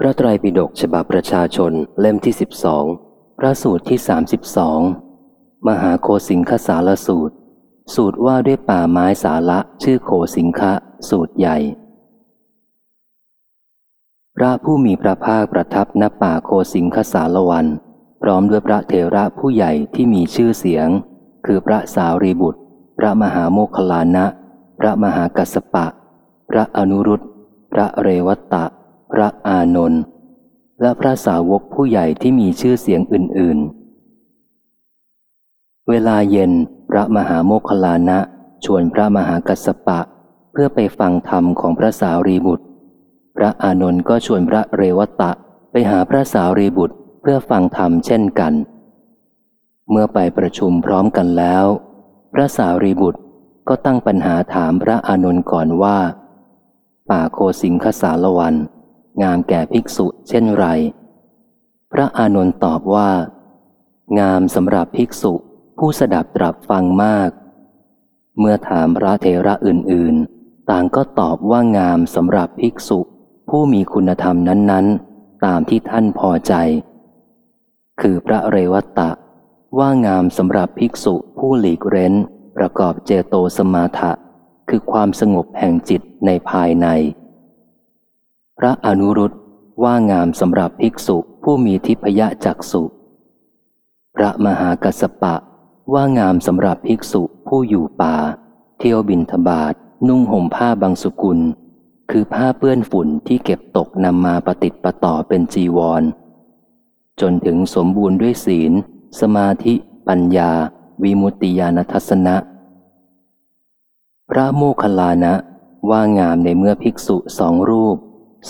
พระไตรปิฎกฉบับประชาชนเล่มที่สิบสองพระสูตรที่สามสิบสองมหาโคสิงคสารสูตร สูตรว่าด้วยป่าไม้สาระชื่อโคสิงคะสูตรใหญ่ พระผู้มีพระภาคประทับณป่าโคสิงคสารวัน พร้อมด้วยพระเถระผู้ใหญ่ที่มีชื่อเสียง คือพระสาวรีบุตร พระมหาโมคคลานะ พระมหากัสสปะ พระอนุรุตพระเรวัตตะ พระอานนท์และพระสาวกผู้ใหญ่ที่มีชื่อเสียงอื่น ๆ เวลาเย็นพระมหาโมคคลานะชวนพระมหากัสสปะ เพื่อไปฟังธรรมของพระสาวรีบุตร พระอานนท์ก็ชวนพระเรวัตตะไปหาพระสาวรีบุตรเพื่อฟังธรรมเช่นกัน เมื่อไปประชุมพร้อมกันแล้ว พระสาวรีบุตรก็ตั้งปัญหาถามพระอานนท์ก่อนว่า ป่าโคสิงคสารวัน งามแก่ภิกษุเช่นไร พระอานนท์ตอบว่า งามสำหรับภิกษุผู้สดับตรับฟังมาก เมื่อถามพระเทระอื่นๆ ต่างก็ตอบว่างามสำหรับภิกษุ ผู้มีคุณธรรมนั้นๆ ตามที่ท่านพอใจ คือพระเรวัตตะว่างามสำหรับภิกษุผู้หลีกเร้น ประกอบเจโตสมาถะคือความสงบแห่งจิตในภายใน พระอนุรุตว่างามสำหรับภิกษุผู้มีทิพยจักสุพระมหากัสสปะ ว่างามสำหรับภิกษุผู้อยู่ป่า เที่ยวบินทบาทนุ่งห่มผ้าบางสุกุล คือผ้าเปื้อนฝุ่นที่เก็บตกนำมาปฏิติประต่อเป็นจีวร จนถึงสมบูรณ์ด้วยศีล สมาธิ ปัญญา วิมุตติญาณทัศนะ พระโมคคัลลานะ ว่างามในเมื่อภิกษุสองรูป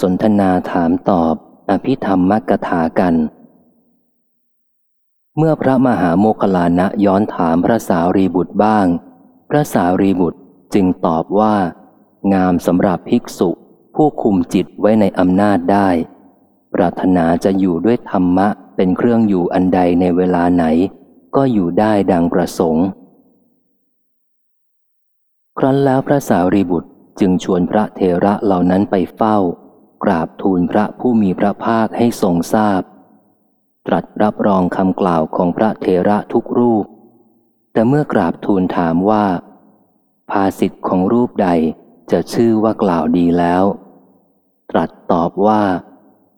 สนทนาถามตอบ อภิธรรมมกถากัน เมื่อพระมหาโมคลลานะย้อนถามพระสาวรีบุตรบ้าง พระสาวรีบุตรจึงตอบว่า งามสำหรับภิกษุผู้คุมจิตไว้ในอำนาจได้ ปรารถนาจะอยู่ด้วยธรรมะเป็นเครื่องอยู่อันใดในเวลาไหน ก็อยู่ได้ดังประสงค์ ครั้นแล้วพระสาวรีบุตรจึงชวนพระเทระเหล่านั้นไปเฝ้า กราบทูลพระผู้มีพระภาคให้ทรงทราบ ตรัสรับรองคำกล่าวของพระเทระทุกรูป แต่เมื่อกราบทูลถามว่า ภาสิทธิ์ของรูปใดจะชื่อว่ากล่าวดีแล้ว ตรัสตอบว่า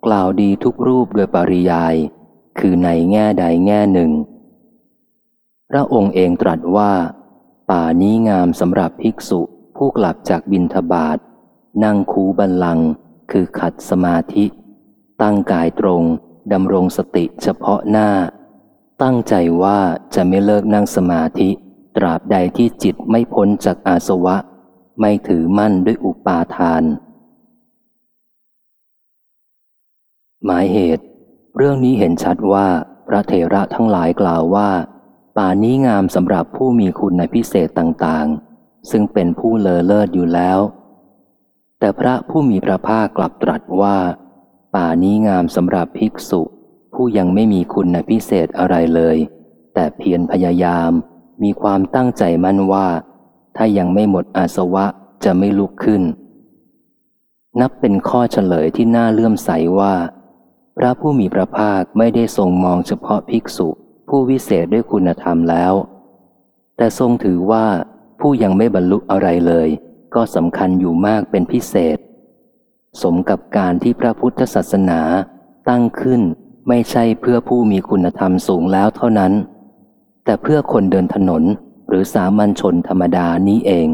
กล่าวดีทุกรูปโดยปริยาย คือในแง่ใดแง่หนึ่ง พระองค์เองตรัสว่า ป่านี้งามสำหรับภิกษุผู้กลับจากบินทบาทนั่งคูบันลัง คือขัดสมาธิ ตั้งกายตรงดำรงสติเฉพาะหน้า ตั้งใจว่าจะไม่เลิกนั่งสมาธิ ตราบใดที่จิตไม่พ้นจากอาสวะ ไม่ถือมั่นด้วยอุปาทาน หมายเหตุ เรื่องนี้เห็นชัดว่าพระเถระทั้งหลายกล่าวว่า ป่านี้งามสำหรับผู้มีคุณในพิเศษต่างๆ ซึ่งเป็นผู้เลอเลิศอยู่แล้ว แต่พระผู้มีพระภาคกลับตรัสว่า ป่านี้งามสำหรับภิกษุ ผู้ยังไม่มีคุณพิเศษอะไรเลย แต่เพียรพยายามมีความตั้งใจมั่นว่า ถ้ายังไม่หมดอาสวะจะไม่ลุกขึ้น นับเป็นข้อเฉลยที่น่าเลื่อมใสว่า พระผู้มีพระภาคไม่ได้ทรงมองเฉพาะภิกษุ ผู้วิเศษด้วยคุณธรรมแล้ว แต่ทรงถือว่าผู้ยังไม่บรรลุอะไรเลย ก็สำคัญอยู่มากเป็นพิเศษ สมกับการที่พระพุทธศาสนาตั้งขึ้นไม่ใช่เพื่อผู้มีคุณธรรมสูงแล้วเท่านั้น แต่เพื่อคนเดินถนนหรือสามัญชนธรรมดานี้เอง